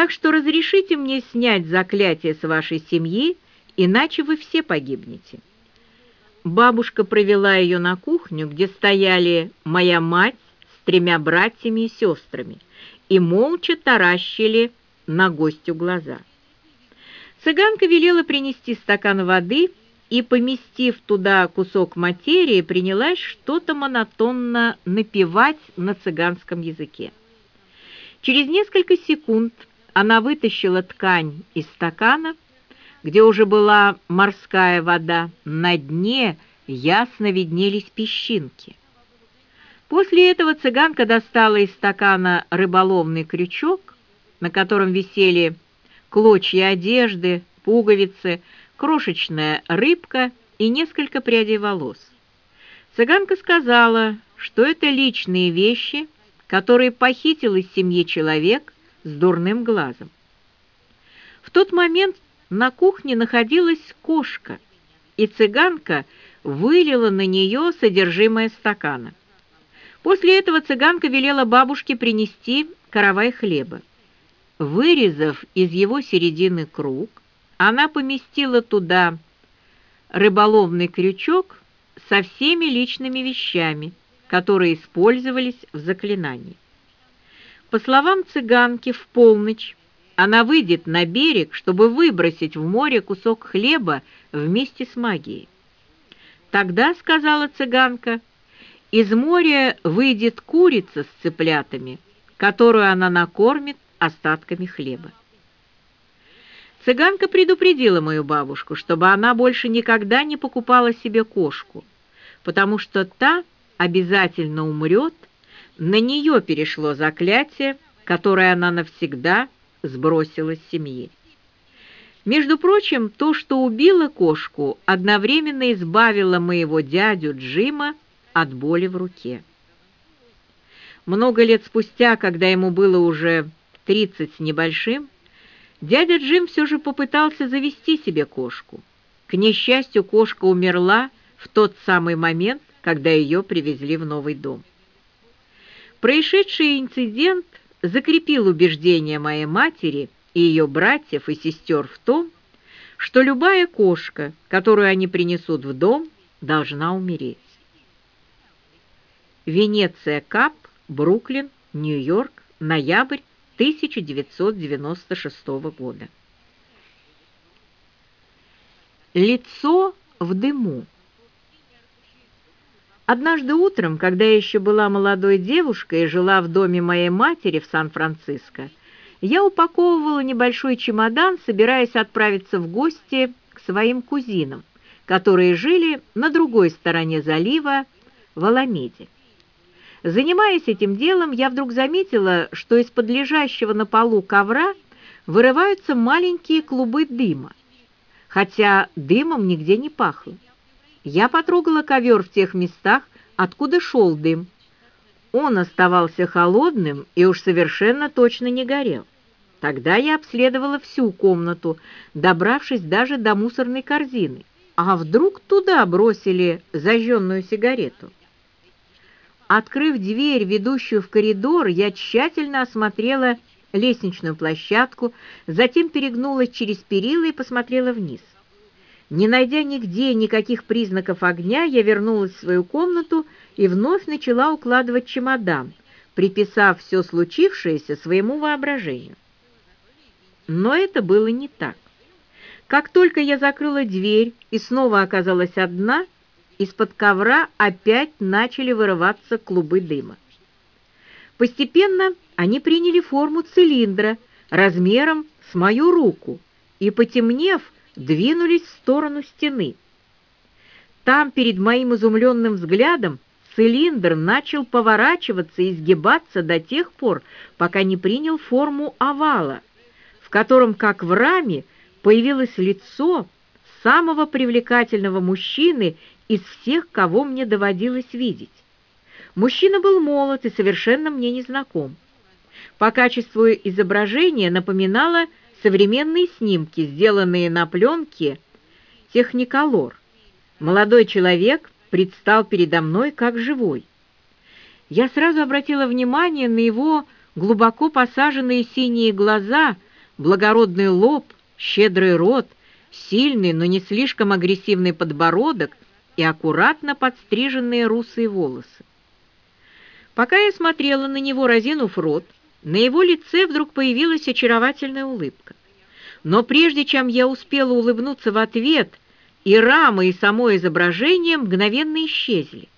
Так что разрешите мне снять заклятие с вашей семьи, иначе вы все погибнете». Бабушка провела ее на кухню, где стояли моя мать с тремя братьями и сестрами, и молча таращили на гостю глаза. Цыганка велела принести стакан воды и, поместив туда кусок материи, принялась что-то монотонно напевать на цыганском языке. Через несколько секунд она вытащила ткань из стакана, где уже была морская вода, на дне ясно виднелись песчинки. После этого цыганка достала из стакана рыболовный крючок, на котором висели клочья одежды, пуговицы, крошечная рыбка и несколько прядей волос. Цыганка сказала, что это личные вещи, которые похитил из семьи человек с дурным глазом. В тот момент на кухне находилась кошка, и цыганка вылила на нее содержимое стакана. После этого цыганка велела бабушке принести каравай хлеба. Вырезав из его середины круг, она поместила туда рыболовный крючок со всеми личными вещами, которые использовались в заклинании. По словам цыганки, в полночь она выйдет на берег, чтобы выбросить в море кусок хлеба вместе с магией. Тогда, сказала цыганка, из моря выйдет курица с цыплятами, которую она накормит остатками хлеба. Цыганка предупредила мою бабушку, чтобы она больше никогда не покупала себе кошку, потому что та обязательно умрет, на нее перешло заклятие, которое она навсегда сбросила с семьи. Между прочим, то, что убило кошку, одновременно избавило моего дядю Джима от боли в руке. Много лет спустя, когда ему было уже тридцать с небольшим, дядя Джим все же попытался завести себе кошку. К несчастью, кошка умерла в тот самый момент, когда ее привезли в новый дом. Происшедший инцидент закрепил убеждение моей матери и ее братьев и сестер в том, что любая кошка, которую они принесут в дом, должна умереть. Венеция Кап, Бруклин, Нью-Йорк, ноябрь 1996 года. Лицо в дыму. Однажды утром, когда я еще была молодой девушкой и жила в доме моей матери в Сан-Франциско, я упаковывала небольшой чемодан, собираясь отправиться в гости к своим кузинам, которые жили на другой стороне залива в Аламеде. Занимаясь этим делом, я вдруг заметила, что из-под лежащего на полу ковра вырываются маленькие клубы дыма, хотя дымом нигде не пахло. Я потрогала ковер в тех местах, откуда шел дым. Он оставался холодным и уж совершенно точно не горел. Тогда я обследовала всю комнату, добравшись даже до мусорной корзины. А вдруг туда бросили зажженную сигарету? Открыв дверь, ведущую в коридор, я тщательно осмотрела лестничную площадку, затем перегнулась через перила и посмотрела вниз. Не найдя нигде никаких признаков огня, я вернулась в свою комнату и вновь начала укладывать чемодан, приписав все случившееся своему воображению. Но это было не так. Как только я закрыла дверь и снова оказалась одна — из-под ковра опять начали вырываться клубы дыма. Постепенно они приняли форму цилиндра размером с мою руку и, потемнев, двинулись в сторону стены. Там, перед моим изумленным взглядом, цилиндр начал поворачиваться и изгибаться до тех пор, пока не принял форму овала, в котором, как в раме, появилось лицо самого привлекательного мужчины из всех, кого мне доводилось видеть. Мужчина был молод и совершенно мне незнаком. По качеству изображения напоминало современные снимки, сделанные на пленке техниколор. Молодой человек предстал передо мной как живой. Я сразу обратила внимание на его глубоко посаженные синие глаза, благородный лоб, щедрый рот, сильный, но не слишком агрессивный подбородок и аккуратно подстриженные русые волосы. Пока я смотрела на него, разинув рот, на его лице вдруг появилась очаровательная улыбка. Но прежде чем я успела улыбнуться в ответ, и рама, и само изображение мгновенно исчезли.